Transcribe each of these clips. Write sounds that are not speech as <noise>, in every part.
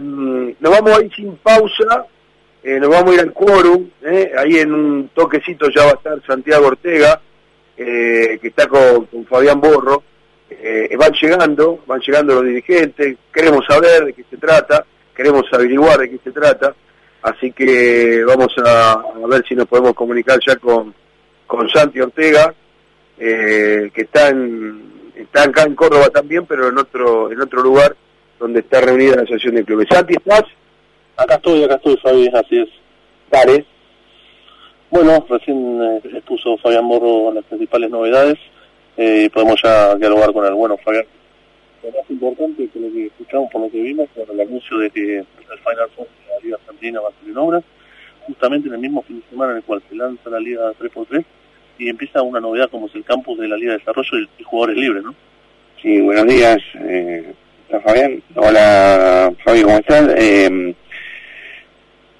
nos vamos a ir sin pausa, nos vamos a ir al quórum, ahí en un toquecito ya va a estar Santiago Ortega, que está con, Fabián Borro. van llegando, van llegando los dirigentes, queremos saber de qué se trata, queremos averiguar de qué se trata, así que vamos a, ver si nos podemos comunicar ya con, con Santi Ortega, eh, que está, en, está acá en Córdoba también, pero en otro, en otro lugar donde está reunida la Asociación de Clubes. Santi, ¿estás? Acá estoy, acá estoy, Fabi, así es. Dale. Bueno, recién eh, expuso Fabián Morro las principales novedades eh, y podemos ya dialogar con el bueno Fabián. Lo más importante que lo que escuchamos, por lo que vimos, fue el anuncio de que el Final Four de la Liga Argentina va a ser en obras, justamente en el mismo fin de semana en el cual se lanza la Liga 3x3 y empieza una novedad como es el campus de la Liga de Desarrollo y, jugadores libres, ¿no? Sí, buenos días. Eh, Fabián? Hola, Fabi, ¿cómo estás? Eh,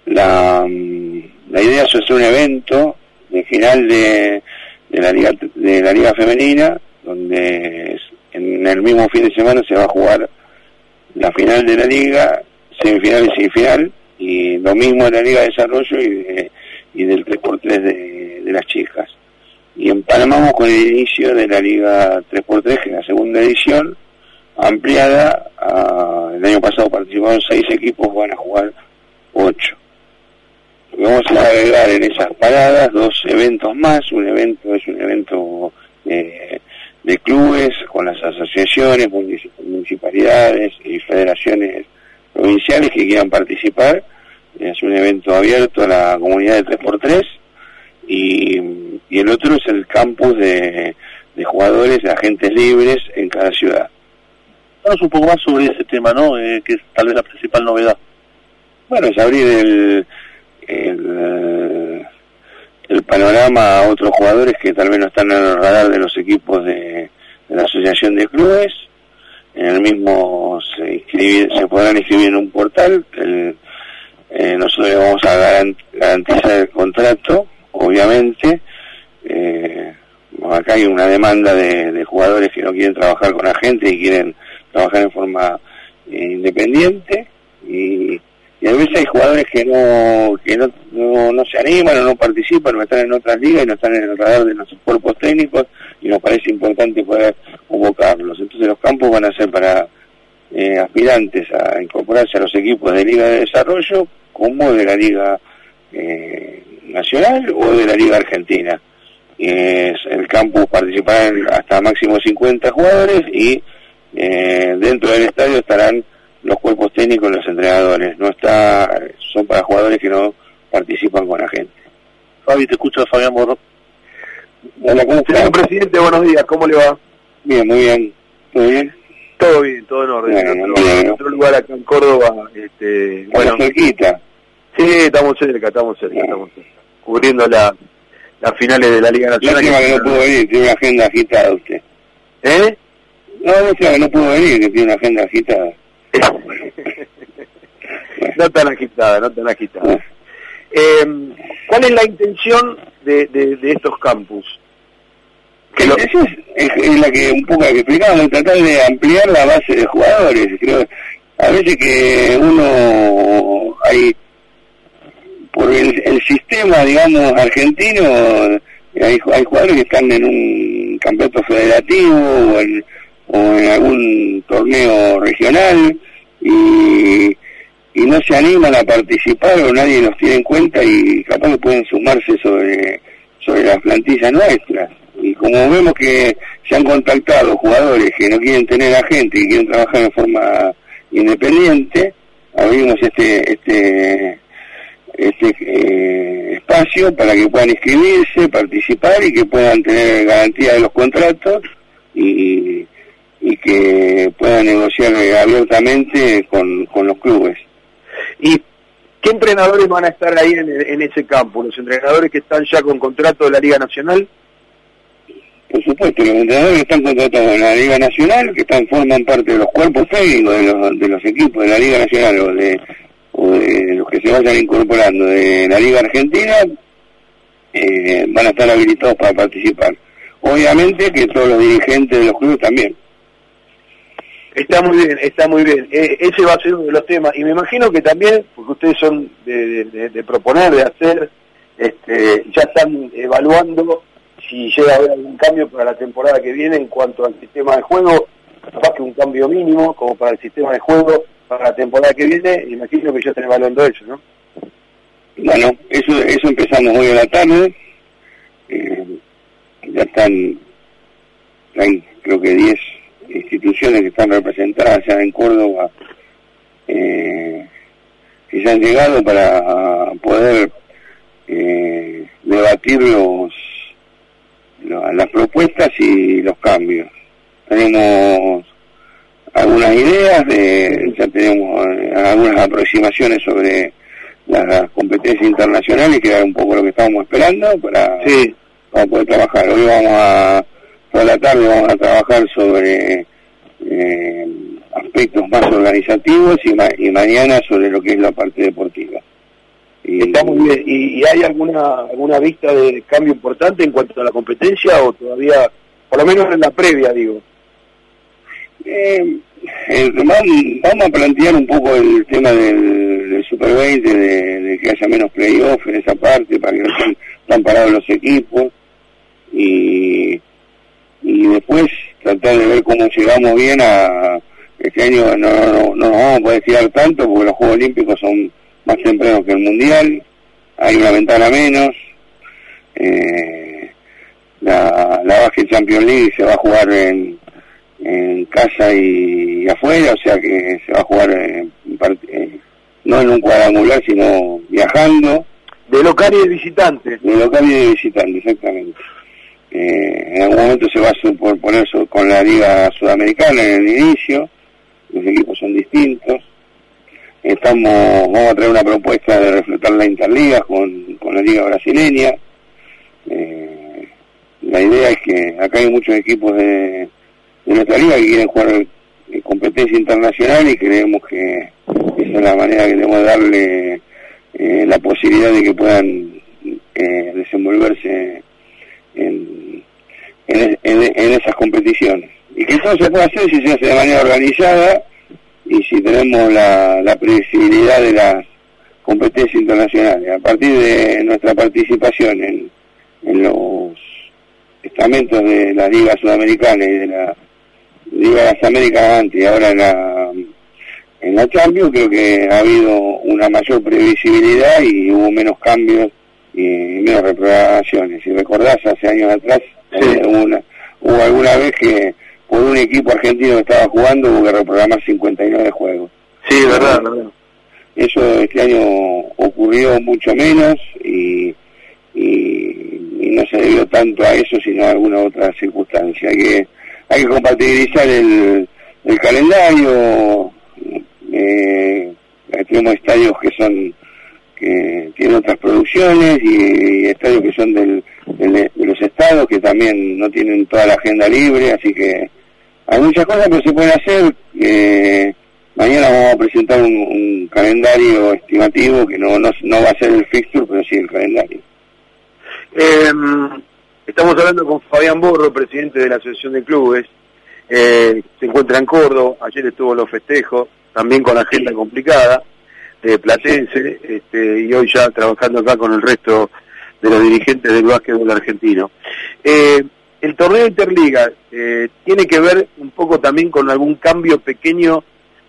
la, idea es hacer un evento de final de, de la Liga de la Liga Femenina, donde en el mismo fin de semana se va a jugar la final de la liga, semifinal y semifinal, y lo mismo en la Liga de Desarrollo y, y del 3x3 de, de, las chicas. Y empalmamos con el inicio de la Liga 3x3, que es la segunda edición, ampliada. el año pasado participaron seis equipos, van a jugar ocho. Vamos a agregar en esas paradas dos eventos más. Un evento es un evento eh, de clubes con las asociaciones, municipalidades y federaciones provinciales que quieran participar. Es un evento abierto a la comunidad de 3x3 y, y el otro es el campus de jugadores, de agentes libres en cada ciudad. Un poco más sobre ese tema, ¿no? Eh, que es tal vez la principal novedad. Bueno, es abrir el, el, el panorama a otros jugadores que tal vez no están en el radar de los equipos de, la Asociación de Clubes. En el mismo se, se podrán inscribir en un portal. Eh, nosotros vamos a garantizar el contrato, obviamente. Eh, acá hay una demanda de, jugadores que no quieren trabajar con agentes y quieren trabajar en forma eh, independiente. Y a veces hay jugadores que no que no, no, se animan o no participan o están en otras ligas y no están en el radar de nuestros cuerpos técnicos y nos parece importante poder convocarlos. Entonces los campos van a ser para eh, aspirantes a incorporarse a los equipos de Liga de Desarrollo como de la Liga eh, Nacional o de la Liga Argentina. El campus participará hasta máximo 50 jugadores y eh, dentro del estadio estarán los cuerpos técnicos, los entrenadores, no está, son para jugadores que no participan con la gente. Fabi, te escucho Fabián Morro. Hola, ¿cómo Señor presidente, buenos días, ¿cómo le va? Bien, muy bien. ¿Todo bien? Todo bien, todo en orden. en, otro, lugar acá en Córdoba, este, bueno, cerquita. Sí, estamos cerca, estamos cerca, estamos cerca. Cubriendo la, las finales de la Liga Nacional. Lástima que, que no pudo venir, tiene una agenda agitada usted. ¿Eh? No, no, que no pudo venir, que tiene una agenda agitada. <laughs> no tan agitada, no tan agitada. Eh, ¿Cuál es la intención de, de, estos campus? Que lo... es, es, la que un poco que explicábamos, tratar de ampliar la base de jugadores. Creo a veces que uno hay por el, sistema, digamos, argentino, hay, hay jugadores que están en un campeonato federativo o en, o en algún torneo regional y, y no se animan a participar o nadie los tiene en cuenta y capaz que pueden sumarse sobre, sobre las plantillas nuestras. Y como vemos que se han contactado jugadores que no quieren tener a gente y quieren trabajar en forma independiente, abrimos este este este eh, espacio para que puedan inscribirse, participar y que puedan tener garantía de los contratos y, y que pueda negociar abiertamente con, con los clubes. ¿Y qué entrenadores van a estar ahí en, en, ese campo? ¿Los entrenadores que están ya con contrato de la Liga Nacional? Por supuesto, los entrenadores que están contratados en la Liga Nacional, que están forman parte de los cuerpos técnicos de los, de los equipos de la Liga Nacional o de, o de los que se vayan incorporando de la Liga Argentina, eh, van a estar habilitados para participar. Obviamente que todos los dirigentes de los clubes también. Está muy bien, está muy bien. Eh, ese va a ser uno de los temas. Y me imagino que también, porque ustedes son de, proponer, de hacer, este, ya están evaluando si llega a haber algún cambio para la temporada que viene en cuanto al sistema de juego, capaz que un cambio mínimo como para el sistema de juego para la temporada que viene, imagino que ya están evaluando eso, ¿no? Bueno, eso, eso empezamos hoy a la tarde, eh, ya están, creo que 10 instituciones que están representadas ya en Córdoba, eh, que ya han llegado para poder eh, debatir los, las propuestas y los cambios. Tenemos algunas ideas, de, ya tenemos eh, algunas aproximaciones sobre las competencias internacionales, que era un poco lo que estábamos esperando para, para poder trabajar. Hoy vamos a, toda la tarde vamos a trabajar sobre eh, aspectos más organizativos y, y mañana sobre lo que es la parte deportiva. Y, Está muy bien. ¿Y, hay alguna alguna vista de cambio importante en cuanto a la competencia o todavía, por lo menos en la previa, digo? Eh, eh vamos a plantear un poco el tema del, Super 20, de, que haya menos playoff en esa parte, para que no estén tan parados los equipos. Y, y después tratar de ver cómo llegamos bien a... Este año no, no, nos vamos a poder tirar tanto porque los Juegos Olímpicos son más tempranos que el Mundial, hay una ventana menos. Eh, la, la Basket Champions League se va a jugar en, en casa y, afuera, o sea que se va a jugar en, eh, no en un cuadrangular, sino viajando. De local y de visitante. De local y de visitante, exactamente. Eh, en algún momento se va a poner con la Liga Sudamericana en el inicio, los equipos son distintos. Estamos, vamos a traer una propuesta de reflotar la Interliga con, con la Liga Brasileña. Eh, la idea es que acá hay muchos equipos de, nuestra liga que quieren jugar competencia internacional y creemos que esa es la manera que debemos darle eh, la posibilidad de que puedan desenvolverse en, en, esas competiciones. Y que eso se puede hacer si se hace de manera organizada y si tenemos la, la previsibilidad de las competencias internacionales. A partir de nuestra participación en, en los estamentos de la Liga Sudamericana y de la Liga de las Américas antes y ahora en la, en la Champions, creo que ha habido una mayor previsibilidad y hubo menos cambios y menos reprogramaciones. Si recordás, hace años atrás eh, hubo, alguna vez que por un equipo argentino que estaba jugando hubo que reprogramar 59 juegos. Sí, verdad, verdad. Eso este año ocurrió mucho menos y, y, no se debió tanto a eso, sino a alguna otra circunstancia. Hay que, hay que compatibilizar el, el calendario. Eh, tenemos estadios que son que tiene otras producciones y, estadios que son del, de los estados que también no tienen toda la agenda libre, así que hay muchas cosas que se pueden hacer. Eh, mañana vamos a presentar un, calendario estimativo que no, no, va a ser el fixture, pero sí el calendario. Em, estamos hablando con Fabián Borro, presidente de la Asociación de Clubes. Eh, se encuentra en Córdoba, ayer estuvo los festejos, también con agenda complicada de Platense este, y hoy ya trabajando acá con el resto de los dirigentes del básquetbol argentino. Eh, el torneo Interliga eh, tiene que ver un poco también con algún cambio pequeño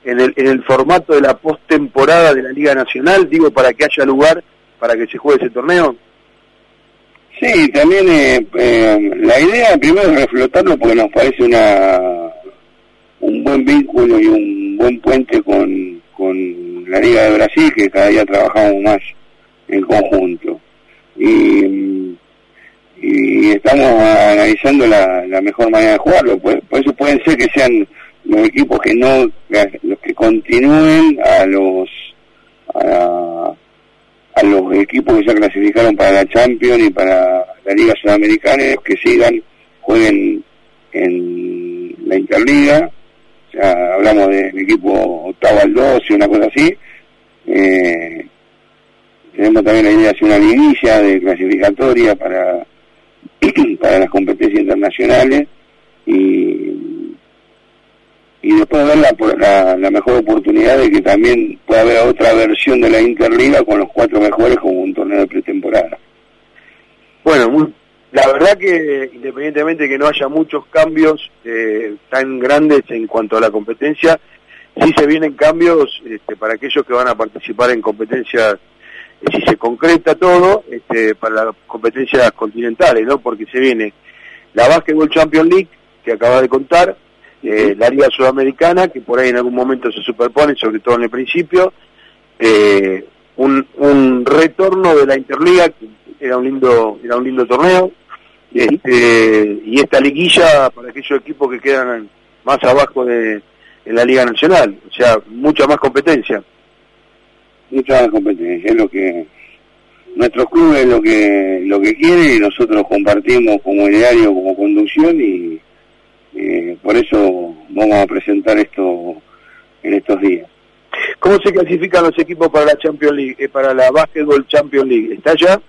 en el, en el formato de la postemporada de la Liga Nacional, digo, para que haya lugar para que se juegue ese torneo. Sí, también eh, la idea primero es reflotarlo porque nos parece una un buen vínculo y un buen puente con, con la Liga de Brasil, que cada día trabajamos más en conjunto. Y, estamos analizando la, mejor manera de jugarlo. Por, eso pueden ser que sean los equipos que no, los que continúen a los a, a los equipos que ya clasificaron para la Champions y para la Liga Sudamericana, que sigan, jueguen en la Interliga ya hablamos del equipo octavo al 12, una cosa así. Eh, tenemos también la idea de hacer una liguilla de clasificatoria para, <clears throat> para las competencias internacionales y, y después ver la, la, mejor oportunidad de que también pueda haber otra versión de la Interliga con los cuatro mejores como un torneo de pretemporada. Bueno, la verdad que independientemente de que no haya muchos cambios eh, tan grandes en cuanto a la competencia, sí se vienen cambios este, para aquellos que van a participar en competencias, eh, si se concreta todo, este, para las competencias continentales, ¿no? Porque se viene la Basketball Champions League, que acaba de contar, eh, la Liga Sudamericana, que por ahí en algún momento se superpone, sobre todo en el principio, un, un retorno de la Interliga, que era un lindo, era un lindo torneo, este, y esta liguilla para aquellos equipos que quedan más abajo de en la Liga Nacional, o sea, mucha más competencia. Mucha más competencia, es lo que nuestro club es lo que lo que quiere y nosotros compartimos como ideario, como conducción y eh, por eso vamos a presentar esto en estos días. ¿Cómo se clasifican los equipos para la Champions League, eh, para la Basketball Champions League? ¿Está ya?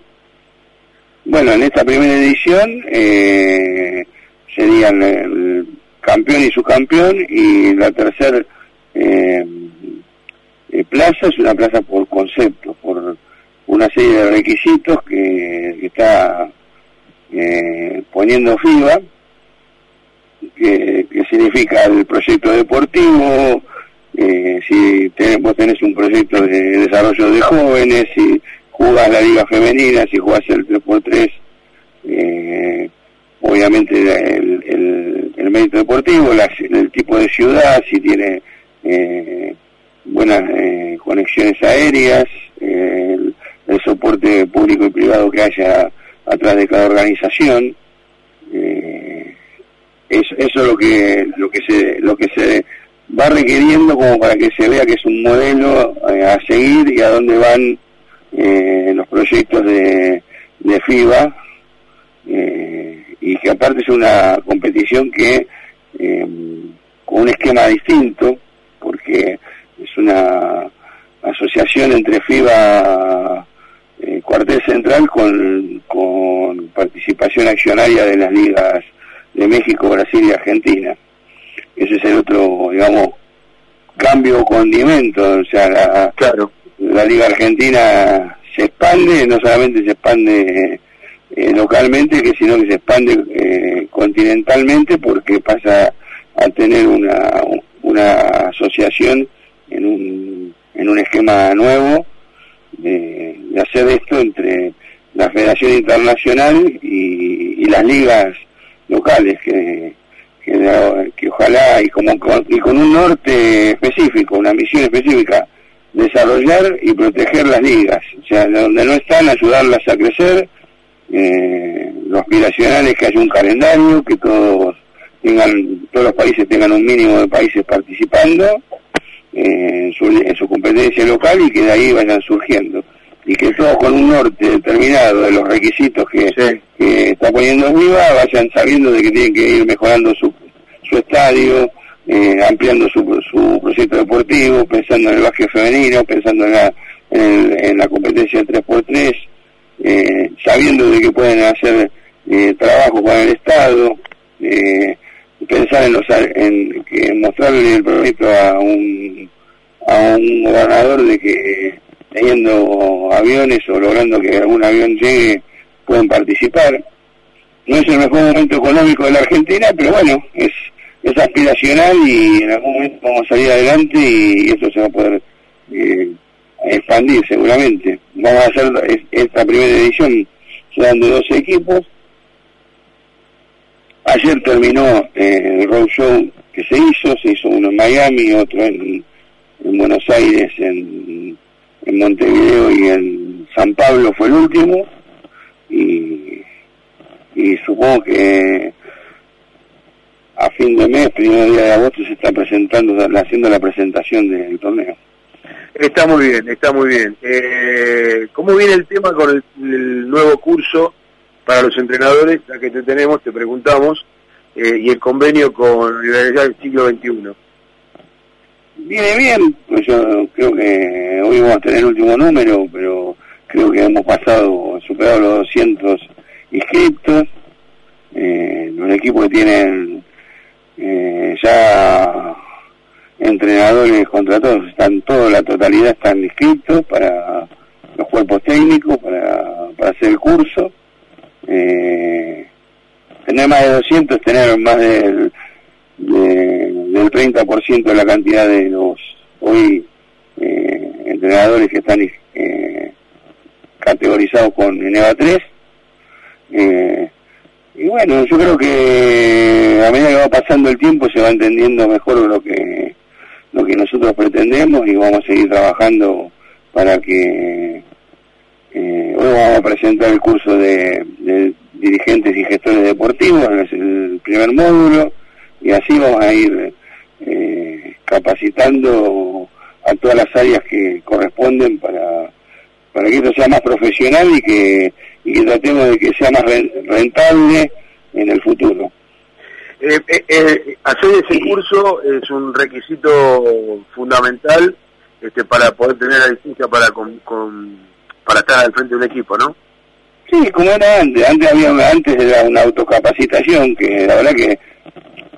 Bueno, en esta primera edición eh, serían el campeón y subcampeón y la tercera eh, plaza es una plaza por concepto, por una serie de requisitos que, está poniendo FIBA que, significa el proyecto deportivo, eh, si vos tenés un proyecto de desarrollo de jóvenes, si jugás la liga femenina, si jugás el 3x3, eh, obviamente el, el, mérito deportivo, el tipo de ciudad, si tiene eh, buenas eh, conexiones aéreas, el, el, soporte público y privado que haya atrás de cada organización. Eh, eso, es lo que lo que se lo que se va requiriendo como para que se vea que es un modelo eh, a seguir y a dónde van eh, los proyectos de, de FIBA eh, y que aparte es una competición que con un esquema distinto porque es una asociación entre FIBA cuartel central con, con participación accionaria de las ligas de México, Brasil y Argentina. Ese es el otro, digamos, cambio condimento. O sea, la, claro. La Liga Argentina se expande, no solamente se expande eh, localmente, que sino que se expande eh, continentalmente porque pasa a tener una, una asociación en un, en un esquema nuevo de, hacer esto entre la Federación Internacional y, y las ligas locales que, que, ojalá y, como, y con un norte específico, una misión específica, desarrollar y proteger las ligas, o sea, donde no están, ayudarlas a crecer, eh, lo aspiracional es que haya un calendario, que todos tengan, todos los países tengan un mínimo de países participando eh, en, su, en su competencia local y que de ahí vayan surgiendo. Y que todos con un norte determinado de los requisitos que, está poniendo Viva vayan sabiendo de que tienen que ir mejorando su, su estadio, eh, ampliando su, su proyecto deportivo, pensando en el básquet femenino, pensando en la, en, la competencia de 3x3, eh, sabiendo de que pueden hacer eh, trabajo con el Estado, eh, pensar en, los, en, que mostrarle el proyecto a un, a un gobernador de que teniendo aviones o logrando que algún avión llegue, pueden participar. No es el mejor momento económico de la Argentina, pero bueno, es, es aspiracional y en algún momento vamos a salir adelante y esto se va a poder eh, expandir seguramente. Vamos a hacer esta primera edición, serán de 12 equipos. Ayer terminó eh, el road show que se hizo, se hizo uno en Miami, otro en, en Buenos Aires, en Montevideo y en San Pablo fue el último y supongo que a fin de mes, primer día de agosto, se está presentando, haciendo la presentación del torneo. Está muy bien, está muy bien. Eh, ¿Cómo viene el tema con el, nuevo curso para los entrenadores? Ya que te tenemos, te preguntamos, eh, y el convenio con la Universidad del siglo XXI. Viene bien, pues yo creo que hoy vamos a tener el último número, pero creo que hemos pasado, superado los 200 inscriptos, eh, un equipo que tienen eh, ya entrenadores contratados, están toda la totalidad están inscritos para los cuerpos técnicos, para, para hacer el curso. Eh, tener más de 200 tener más del, del 30% de la cantidad de los hoy eh, entrenadores que están categorizados con ENEVA 3. Eh, y bueno, yo creo que a medida que va pasando el tiempo se va entendiendo mejor lo que lo que nosotros pretendemos y vamos a seguir trabajando para que eh, hoy vamos a presentar el curso de, dirigentes y gestores deportivos, es el primer módulo, y así vamos a ir eh, capacitando a todas las áreas que corresponden para, para que esto sea más profesional y que, y que tratemos de que sea más rentable en el futuro. Eh, eh, eh, hacer ese curso es un requisito fundamental este, para poder tener la licencia para con, para estar al frente de un equipo, ¿no? Sí, como era antes, antes había antes era una autocapacitación que la verdad que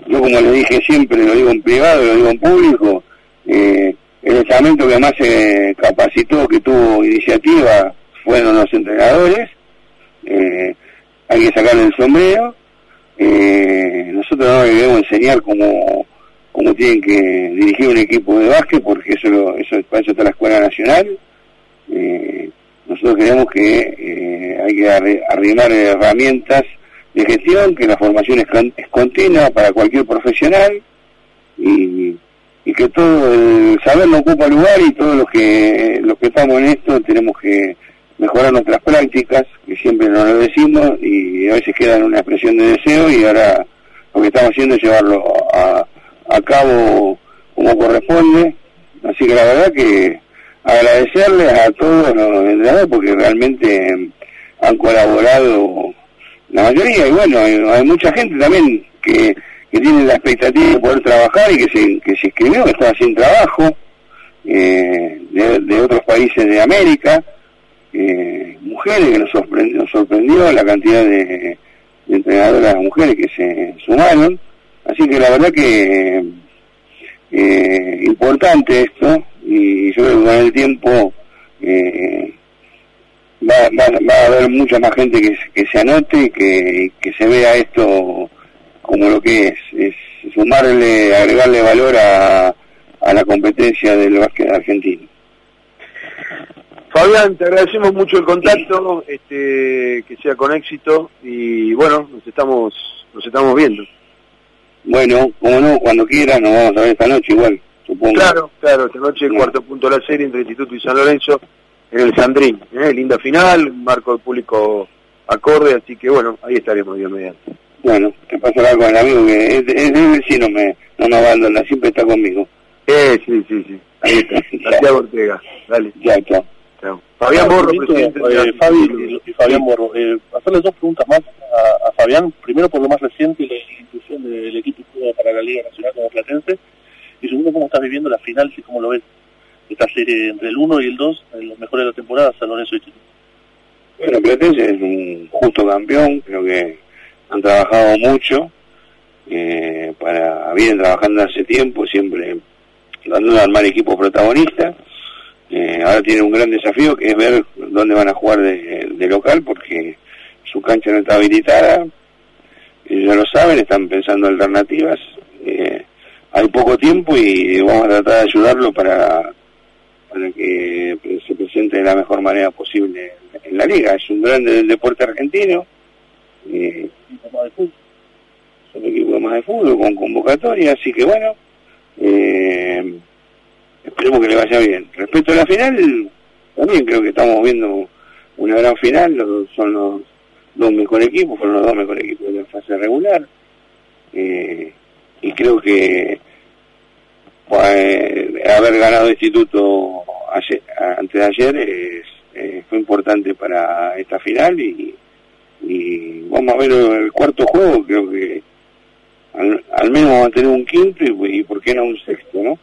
yo como le dije siempre, lo digo en privado, lo digo en público, el estamento que más se capacitó, que tuvo iniciativa, fueron los entrenadores, eh, hay que sacarle el sombrero, eh, nosotros no debemos enseñar cómo, cómo tienen que dirigir un equipo de básquet, porque eso, eso para eso está la Escuela Nacional. Eh, nosotros creemos que hay que arrimar herramientas de gestión, que la formación es, continua para cualquier profesional y, y, que todo el saber no ocupa lugar y todos los que, los que estamos en esto tenemos que mejorar nuestras prácticas, que siempre nos lo decimos y a veces queda en una expresión de deseo y ahora lo que estamos haciendo es llevarlo a, a cabo como corresponde. Así que la verdad que agradecerles a todos los entrenadores porque realmente han colaborado la mayoría y bueno, hay, mucha gente también que, que tiene la expectativa de poder trabajar y que se, que se inscribió, que estaba sin trabajo eh, de, de otros países de América eh, mujeres, que nos sorprendió, nos sorprendió la cantidad de, entrenadoras mujeres que se sumaron. Así que la verdad que eh, importante esto y yo creo que con el tiempo eh, va, va, a haber mucha más gente que, se anote y que, que se vea esto como lo que es, es sumarle, agregarle valor a, a la competencia del básquet argentino. Fabián, te agradecemos mucho el contacto, este, que sea con éxito y bueno, nos estamos, nos estamos viendo. Bueno, como no, cuando quieras nos vamos a ver esta noche igual, supongo. Claro, claro, esta noche el cuarto punto de la serie entre Instituto y San Lorenzo en el Sandrín, ¿eh? linda final, marco de público acorde, así que bueno, ahí estaremos Dios mediante. Bueno, te pasará con el amigo que es, es, vecino, me, no me abandona, siempre está conmigo. Eh, sí, sí, sí, ahí está, <laughs> Santiago Ortega, dale. Ya, chao. Fabián Borro, presidente. Eh, Fabi y Fabián Borro, eh, hacerle dos preguntas más a, Fabián. Primero, por lo más reciente, la inclusión del equipo para la Liga Nacional como Platense. Y segundo, cómo estás viviendo la final, y cómo lo ves esta serie entre el 1 y el 2, en los mejores de la temporada, San Lorenzo y Chile. Bueno, Platense es un justo campeón, creo que han trabajado mucho, eh, para vienen trabajando hace tiempo, siempre dando a armar equipos protagonistas eh, ahora tiene un gran desafío que es ver dónde van a jugar de, local porque su cancha no está habilitada. Ellos ya lo saben, están pensando alternativas. Eh, hay poco tiempo y vamos a tratar de ayudarlo para, para que se presente de la mejor manera posible en la liga. Es un grande del deporte argentino. Eh, es un equipo más de fútbol con convocatoria, así que bueno. Eh, esperemos que le vaya bien. Respecto a la final, también creo que estamos viendo una gran final, son los dos mejores equipos, fueron los dos mejores equipos de la fase regular, eh, y creo que pues, haber ganado el instituto antes de ayer es, fue importante para esta final y, vamos a ver el cuarto juego, creo que al, menos vamos a tener un quinto y, y por qué no un sexto, ¿no?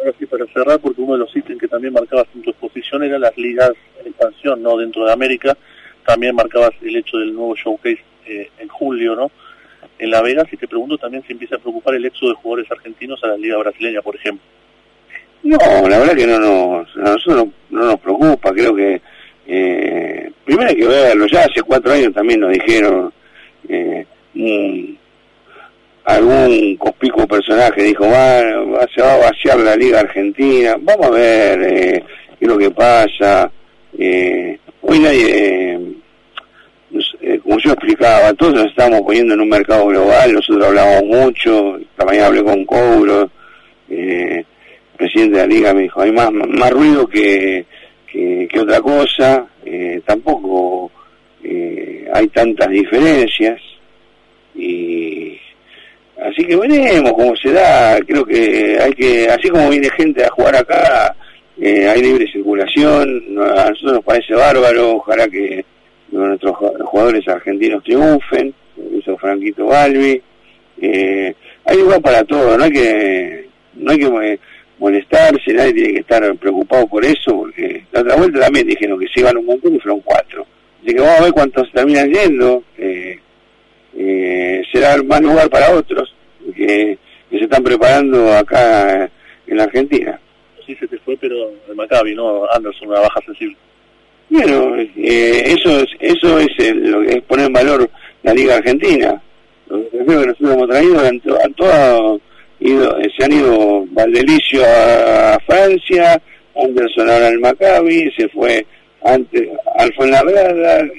Ahora sí para cerrar, porque uno de los ítems que también marcabas en tu exposición era las ligas en expansión, ¿no? Dentro de América, también marcabas el hecho del nuevo showcase eh, en julio, ¿no? en La Vega, si te pregunto también si empieza a preocupar el éxodo de jugadores argentinos a la liga brasileña, por ejemplo. No, la verdad que no nos, a nosotros no, nos preocupa, creo que eh, primero hay que verlo, ya hace cuatro años también nos dijeron, eh, algún cospicuo personaje dijo, va, se va a vaciar la liga argentina, vamos a ver eh, qué es lo que pasa, eh, nadie, eh, como yo explicaba, todos nos estamos poniendo en un mercado global, nosotros hablamos mucho, esta mañana hablé con Couro, eh, presidente de la liga me dijo, hay más, más ruido que, que, otra cosa, eh, tampoco eh, hay tantas diferencias y así que veremos cómo se da, creo que hay que, así como viene gente a jugar acá, eh, hay libre circulación, a nosotros nos parece bárbaro, ojalá que nuestros jugadores argentinos triunfen, hizo Franquito Balbi, hay lugar para todo, no hay que, no hay que molestarse, nadie tiene que estar preocupado por eso, porque la otra vuelta también dijeron que se iban un montón y fueron cuatro. Así que vamos a ver cuántos terminan yendo. Eh, eh, será más lugar para otros que, se están preparando acá en la Argentina. Sí, se te fue, pero el Maccabi, ¿no? Anderson, una baja sensible. Bueno, eh, eso es, eso es lo que es poner en valor la Liga Argentina. Lo que nosotros hemos traído a, toda ido, se han ido Valdelicio a, Francia, Anderson ahora al Maccabi, se fue antes Alfa en la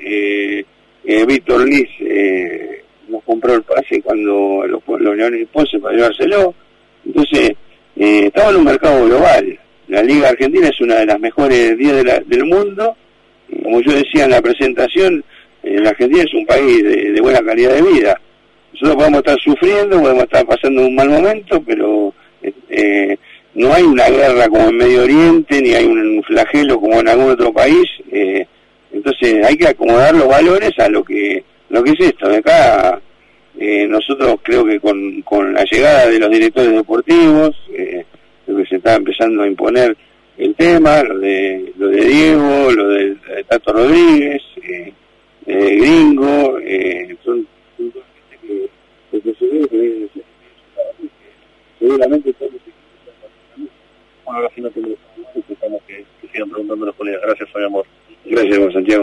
eh, eh, Víctor Liz eh, nos compró el pase cuando los, Leones Ponce para llevárselo. Entonces, eh, estamos en un mercado global. La Liga Argentina es una de las mejores 10 del mundo. Como yo decía en la presentación, la Argentina es un país de buena calidad de vida nosotros podemos estar sufriendo, podemos estar pasando un mal momento, pero eh, no hay una guerra como en Medio Oriente, ni hay un flagelo como en algún otro país. Eh, entonces hay que acomodar los valores a lo que lo que es esto. De acá eh, nosotros creo que con, con la llegada de los directores deportivos, eh, lo que se está empezando a imponer el tema, lo de, lo de Diego, lo de, Tato Rodríguez, eh, Gringo, son porque seguro que seguramente todos bueno, ahora sí no tengo que, que sigan preguntando los colegas. Gracias, Fabián Amor. Gracias, Santiago.